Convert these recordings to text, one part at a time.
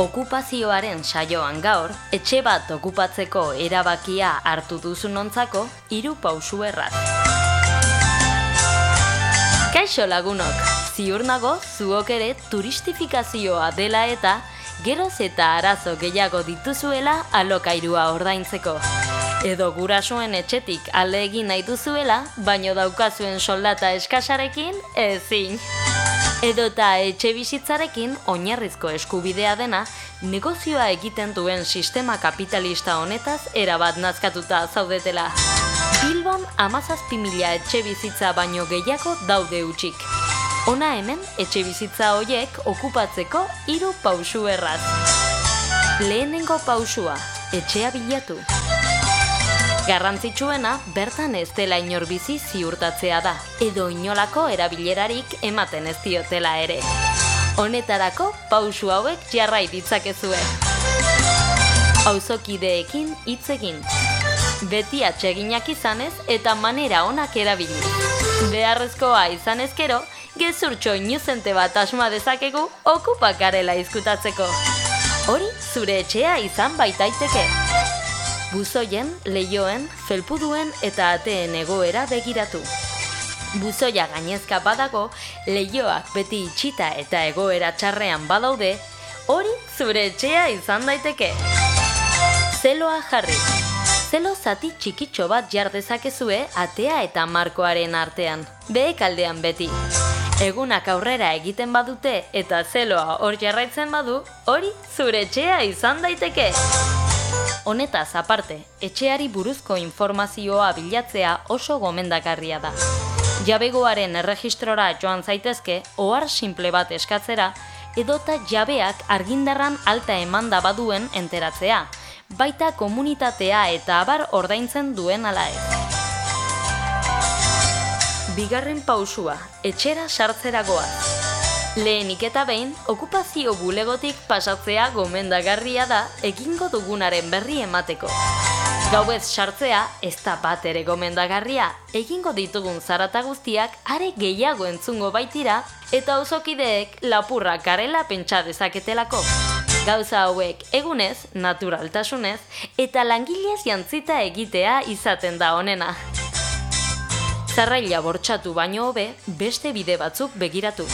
Okupazioaren saioan gaur, etxe bat okupatzeko erabakia hartu duzunontzako hiru pausu erraz. Kaixo lagunok, ziur nago zuok ere turistifikazioa dela eta geroz eta arazo gehiago dituzuela alokairua ordaintzeko. Edo gurasoen etxetik alde egin nahi duzuela, baino daukazuen soldata eskasarekin ezin. Edo eta etxe bizitzarekin oinarrizko eskubidea dena, negozioa egiten duen sistema kapitalista honetaz erabat nazkatuta zaudetela. Bilbon amazazpi mila etxe bizitza baino gehiago daude utxik. Ona hemen etxe bizitza hoiek okupatzeko hiru pausu erraz. Lehenengo pausua, etxea bilatu. Garrantzitsuena bertan ez dela inor bizi ziurtatzea da, edo inolako erabilerarik ematen ez diotela ere. Honetarako pausu hauek jarrai ditzakezue. Auzokideekin hitz egin. Beti atseginak izanez eta manera onak erabili. Beharrezkoa izan ezkero, gezurtxo inuzente bat asma dezakegu okupakarela izkutatzeko. Hori zure etxea izan baitaiteke. Buzoien, leioen, felpuduen eta ateen egoera begiratu. Buzoia gainezka badago, leioak beti itxita eta egoera txarrean badaude, hori zure etxea izan daiteke. Zeloa jarri. Zelo zati txikitxo bat jardezakezue atea eta markoaren artean, behek aldean beti. Egunak aurrera egiten badute eta zeloa hor jarraitzen badu, hori zure etxea izan daiteke. Honetaz aparte, etxeari buruzko informazioa bilatzea oso gomendagarria da. Jabegoaren erregistrora joan zaitezke, ohar simple bat eskatzera, edota jabeak argindarran alta emanda baduen enteratzea, baita komunitatea eta abar ordaintzen duen ala ez. Bigarren pausua, etxera sartzeragoa. Lehenik eta behin, okupazio bulegotik pasatzea gomendagarria da egingo dugunaren berri emateko. Gauez sartzea, ez da bat ere gomendagarria, egingo ditugun zarata guztiak are gehiago entzungo baitira eta osokideek lapurra karela pentsa dezaketelako. Gauza hauek egunez, naturaltasunez eta langilez jantzita egitea izaten da honena. Zarraila bortxatu baino hobe, beste bide batzuk begiratu.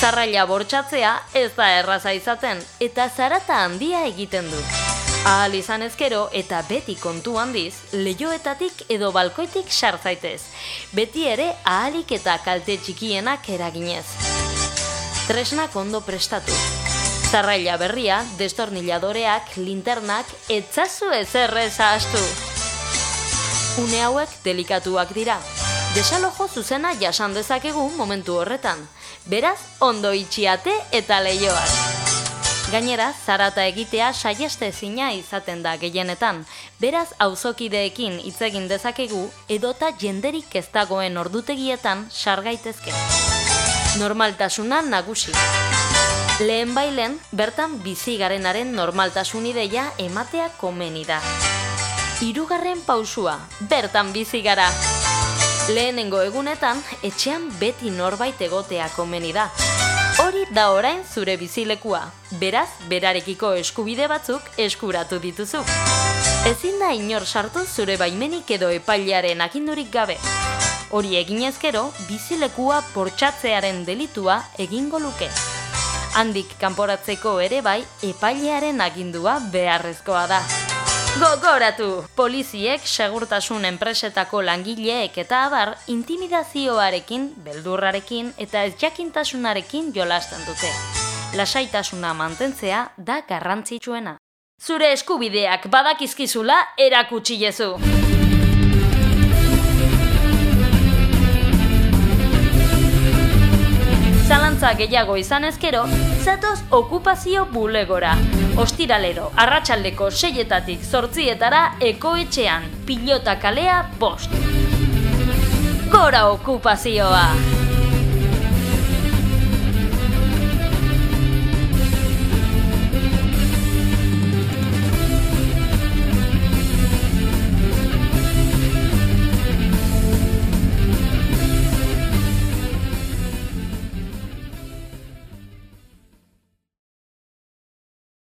Zarraila bortxatzea ez da erraza izaten eta zarata handia egiten du. Ahal izan ezkero eta beti kontu handiz, lehioetatik edo balkoitik sartzaitez. Beti ere ahalik eta kalte txikienak eraginez. Tresnak ondo prestatu. Zarraila berria, destorniladoreak, linternak, etzazu ezerrez ahastu. Une hauek delikatuak dira. Desalojo zuzena jasan dezakegu momentu horretan. Beraz, ondo itxiate eta leioak. Gainera, zarata egitea saieste zina izaten da gehienetan. Beraz, auzokideekin hitz egin dezakegu edota jenderik ez dagoen ordutegietan sargaitezke. Normaltasuna nagusi. Lehen bailen, bertan bizi garenaren normaltasun ideia ematea komeni da. Hirugarren pausua, bertan bizi gara. Lehenengo egunetan, etxean beti norbait egotea komeni da. Hori da orain zure bizilekua, beraz, berarekiko eskubide batzuk eskuratu dituzu. Ezin da inor sartu zure baimenik edo epailearen akindurik gabe. Hori eginezkero, bizilekua portxatzearen delitua egingo luke. Handik kanporatzeko ere bai, epailearen agindua beharrezkoa da. Gogoratu! Poliziek, segurtasun enpresetako langileek eta abar intimidazioarekin, beldurrarekin eta ez jakintasunarekin jolasten dute. Lasaitasuna mantentzea da garrantzitsuena. Zure eskubideak badakizkizula erakutsi jezu! Zalantza gehiago izan ezkero, zatoz okupazio bulegora. Ostiralero, arratsaldeko seietatik zortzietara ekoetxean, pilota kalea bost. Gora okupazioa!